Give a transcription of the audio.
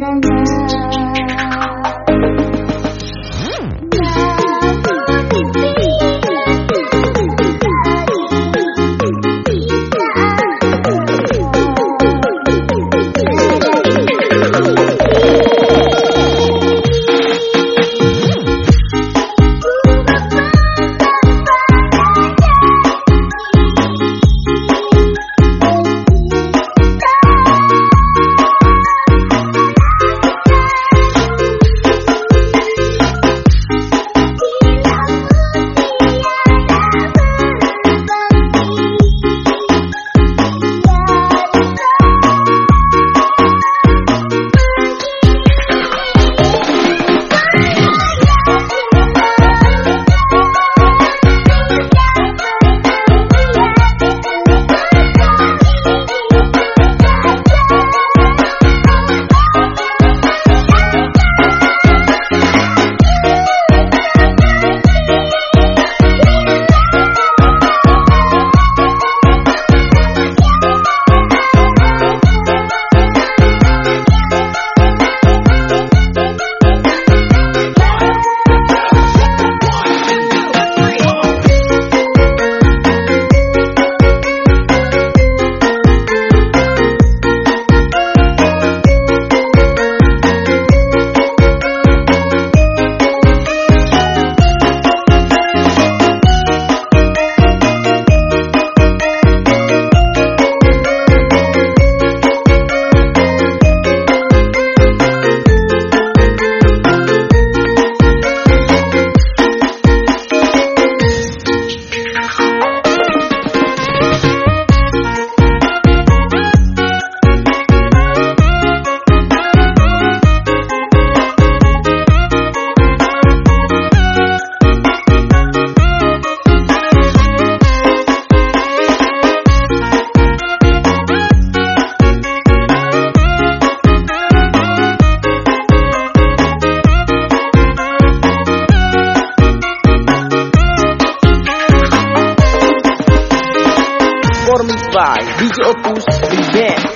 na na. Big Band.